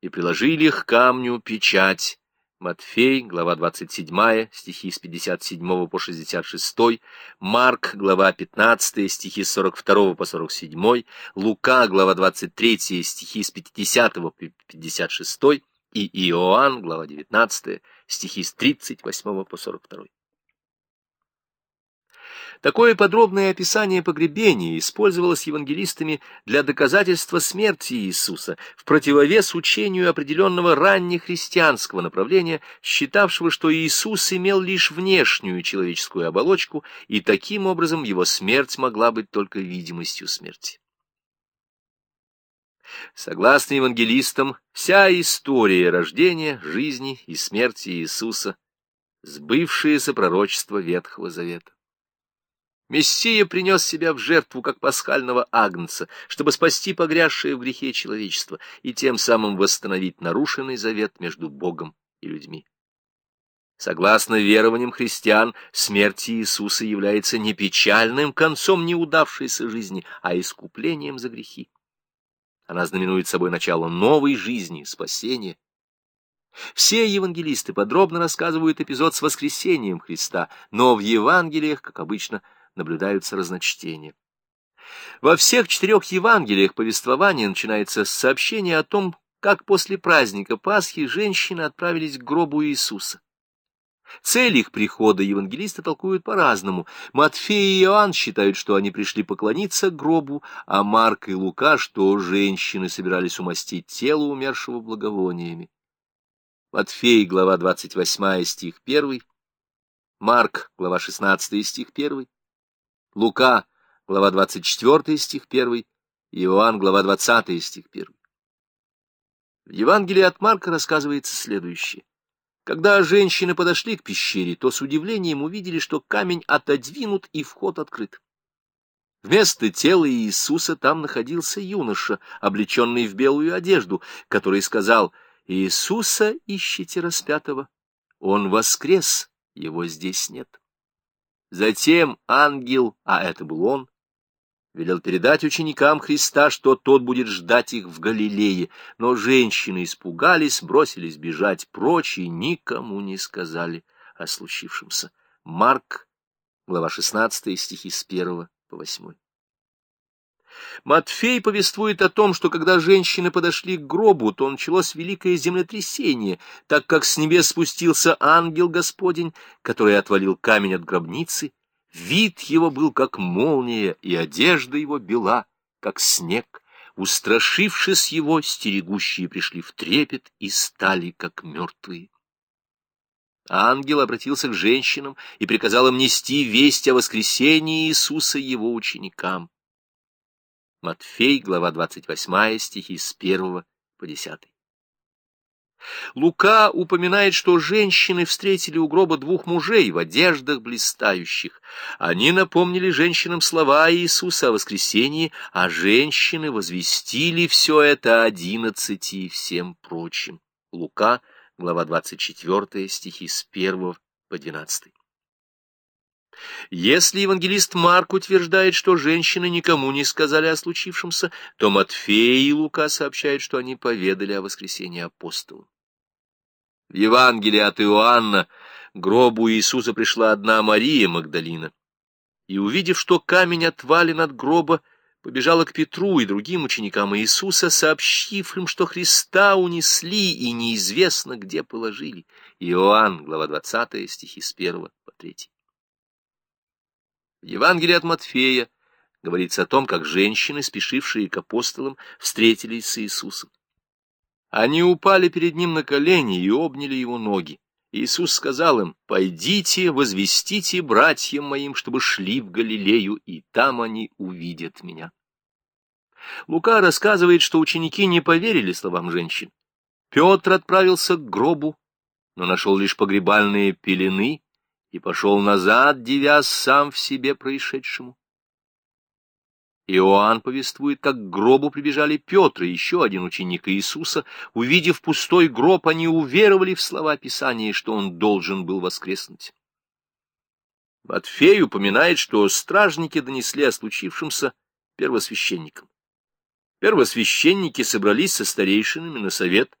и приложили к камню печать. Матфей, глава 27, стихи с 57 по 66, Марк, глава 15, стихи с 42 по 47, Лука, глава 23, стихи с 50 по 56 и Иоанн, глава 19, стихи с 38 по 42. Такое подробное описание погребения использовалось евангелистами для доказательства смерти Иисуса, в противовес учению определенного раннехристианского направления, считавшего, что Иисус имел лишь внешнюю человеческую оболочку, и таким образом его смерть могла быть только видимостью смерти. Согласно евангелистам, вся история рождения, жизни и смерти Иисуса — сбывшееся пророчество Ветхого Завета. Мессия принес себя в жертву, как пасхального агнца, чтобы спасти погрязшее в грехе человечество и тем самым восстановить нарушенный завет между Богом и людьми. Согласно верованиям христиан, смерть Иисуса является не печальным концом неудавшейся жизни, а искуплением за грехи. Она знаменует собой начало новой жизни, спасения. Все евангелисты подробно рассказывают эпизод с воскресением Христа, но в Евангелиях, как обычно, наблюдаются разночтения. Во всех четырех Евангелиях повествование начинается с сообщения о том, как после праздника Пасхи женщины отправились к гробу Иисуса. Цель их прихода евангелисты толкуют по-разному. Матфей и Иоанн считают, что они пришли поклониться гробу, а Марк и Лука, что женщины собирались умастить тело умершего благовониями. Матфей, глава 28, стих 1, Марк, глава 16, стих 1, Лука, глава 24, стих 1, Иоанн, глава 20, стих 1. В Евангелии от Марка рассказывается следующее. Когда женщины подошли к пещере, то с удивлением увидели, что камень отодвинут и вход открыт. Вместо тела Иисуса там находился юноша, облеченный в белую одежду, который сказал, «Иисуса ищите распятого, он воскрес, его здесь нет». Затем ангел, а это был он, велел передать ученикам Христа, что тот будет ждать их в Галилее, но женщины испугались, бросились бежать прочь и никому не сказали о случившемся. Марк, глава 16, стихи с 1 по 8. Матфей повествует о том, что когда женщины подошли к гробу, то началось великое землетрясение, так как с небес спустился ангел Господень, который отвалил камень от гробницы. Вид его был как молния, и одежда его бела, как снег. Устрашившись его, стерегущие пришли в трепет и стали как мертвые. Ангел обратился к женщинам и приказал им нести весть о воскресении Иисуса его ученикам. Матфей, глава 28, стихи с 1 по 10. Лука упоминает, что женщины встретили у гроба двух мужей в одеждах блистающих. Они напомнили женщинам слова Иисуса о воскресении, а женщины возвестили все это одиннадцати и всем прочим. Лука, глава 24, стихи с 1 по 12. Если евангелист Марк утверждает, что женщины никому не сказали о случившемся, то Матфей и Лука сообщают, что они поведали о воскресении апостолам. В Евангелии от Иоанна гробу Иисуса пришла одна Мария Магдалина, и, увидев, что камень отвален от гроба, побежала к Петру и другим ученикам Иисуса, сообщив им, что Христа унесли и неизвестно, где положили. Иоанн, глава 20, стихи с 1 по 3. В Евангелии от Матфея говорится о том, как женщины, спешившие к апостолам, встретились с Иисусом. Они упали перед ним на колени и обняли его ноги. Иисус сказал им, «Пойдите, возвестите братьям моим, чтобы шли в Галилею, и там они увидят меня». Лука рассказывает, что ученики не поверили словам женщин. Петр отправился к гробу, но нашел лишь погребальные пелены и пошел назад, девясь сам в себе происшедшему. Иоанн повествует, как к гробу прибежали Петр и еще один ученик Иисуса. Увидев пустой гроб, они уверовали в слова Писания, что он должен был воскреснуть. Матфей упоминает, что стражники донесли о случившемся первосвященникам. Первосвященники собрались со старейшинами на совет